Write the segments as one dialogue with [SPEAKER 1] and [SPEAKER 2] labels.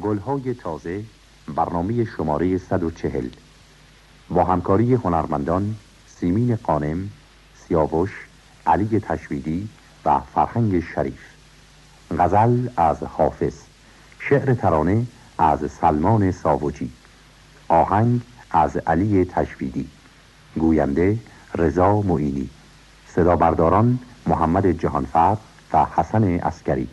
[SPEAKER 1] گلهای تازه برنامه شماره 140 با همکاری هنرمندان سیمین قانم، سیاوش، علی تشویدی و فرهنگ شریف. غزل از حافظ. شعر ترانه از سلمان ساوجی. آهنگ از علی تشویدی. گوینده رضا معینی. صدا برداران محمد جهانفر و حسن اسکری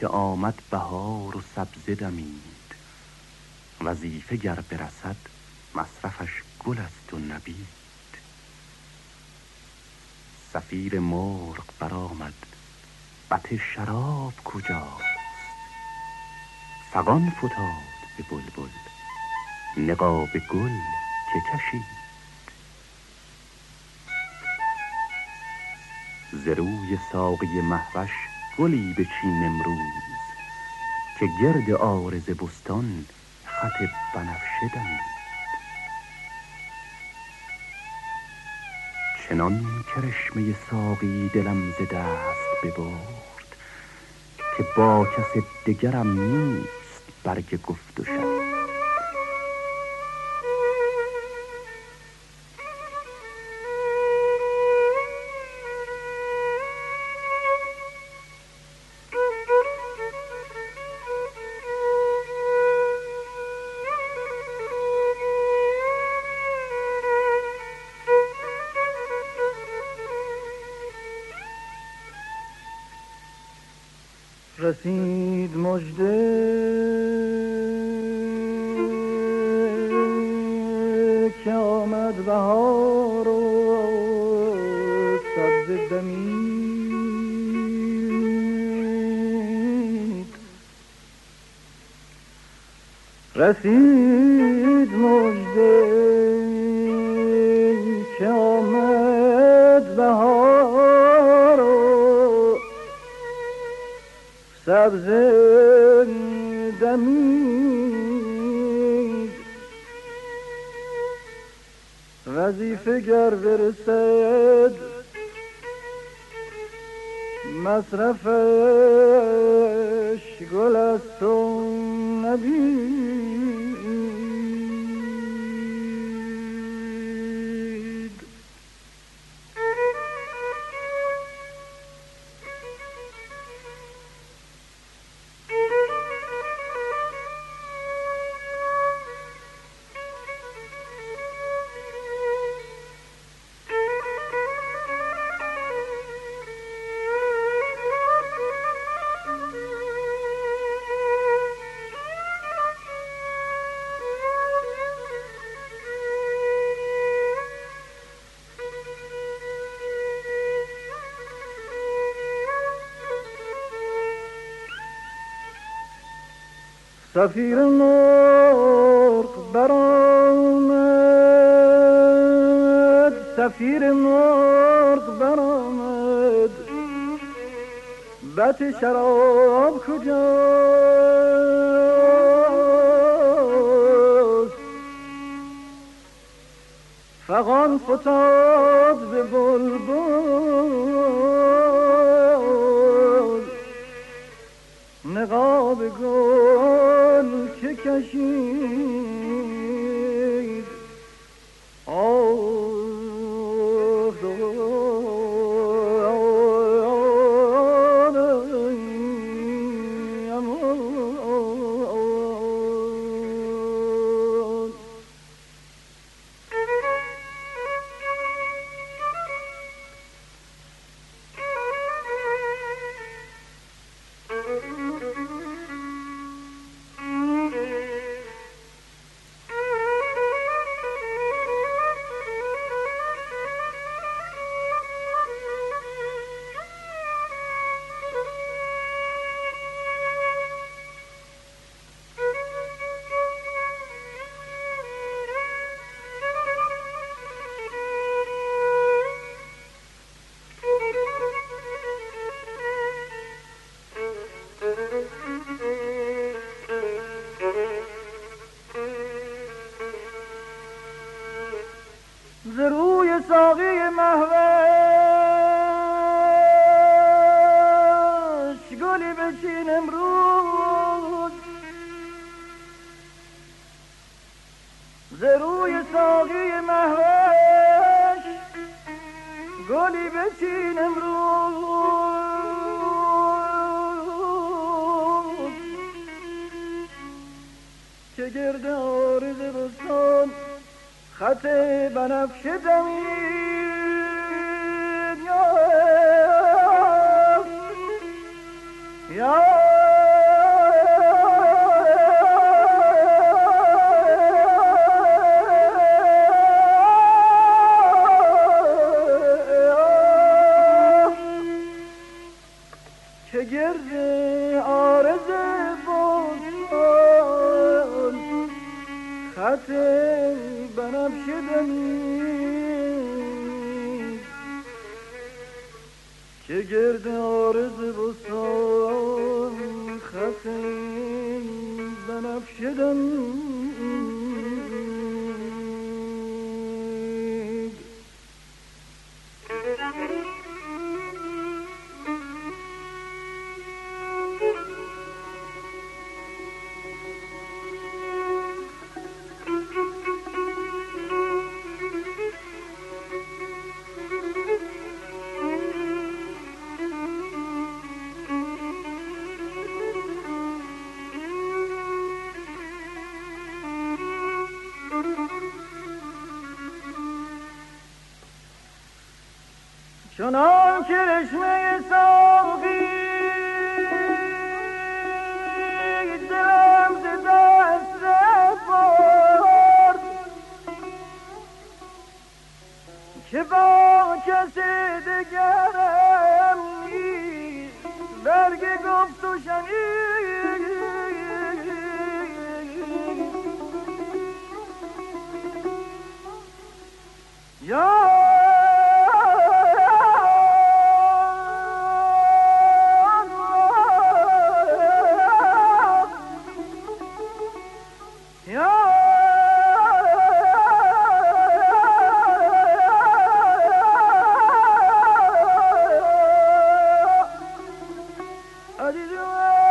[SPEAKER 2] که آمد بهار و سبزه دمید. وظیفه گر برسد مصرفش گل است و نبید. سفیر مرغ برآمد بط شراب کجاست؟ فغان فتاد به بلبل نقاب گل که کشید ز روی ساقی محوش گلی بچین امروز که گرد عارض بستان خط بنفشه دمید. چنان کرشمه ساقی دلم ز دست ببرد که با کس دگرم نیست برگ گفت و شنید
[SPEAKER 3] دمید رسید مجده که آمد بهار سبز دمید وظیفه گر برسد مصرفش گل است و نبید سفیر مرغ برآمد سفیر مرغ برآمد بط شراب کجاست فغان فتاد به بلبل. نقاب گل که کشید چنان کرشمه ساقی دلم ز دست برد. که با کسی دگرم نیست برگ گفت و شنید. یا Hallelujah.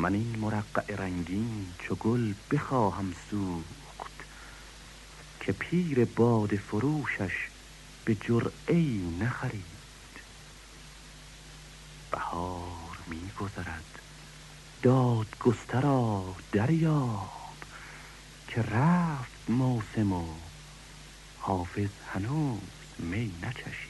[SPEAKER 2] من این مرقع رنگین چو گل بخواهم سوخت که پیر باد فروشش به جرعه نخرید. بهار میگذرد داد گسترا دریاب که رفت موسم و حافظ هنوز می نچشید.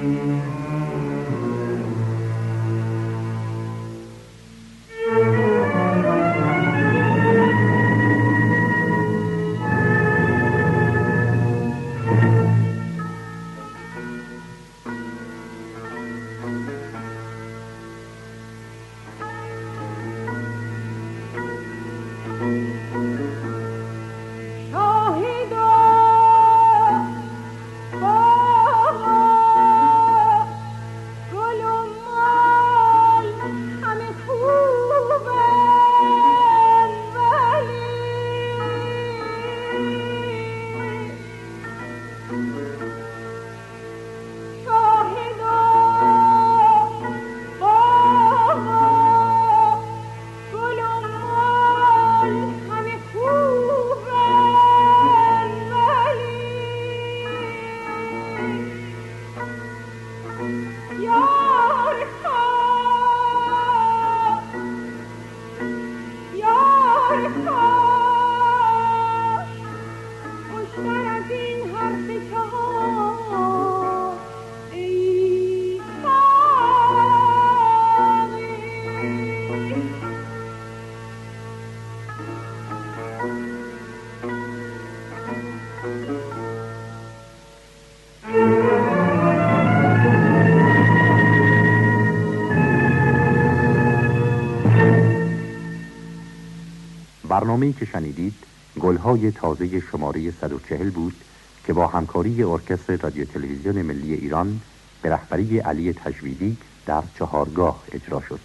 [SPEAKER 4] Música
[SPEAKER 1] برنامه‌ای که شنیدید گلهای تازه شماره 140 بود که با همکاری ارکستر رادیو تلویزیون ملی ایران به رهبری علی تجویدی در چهارگاه اجرا شد.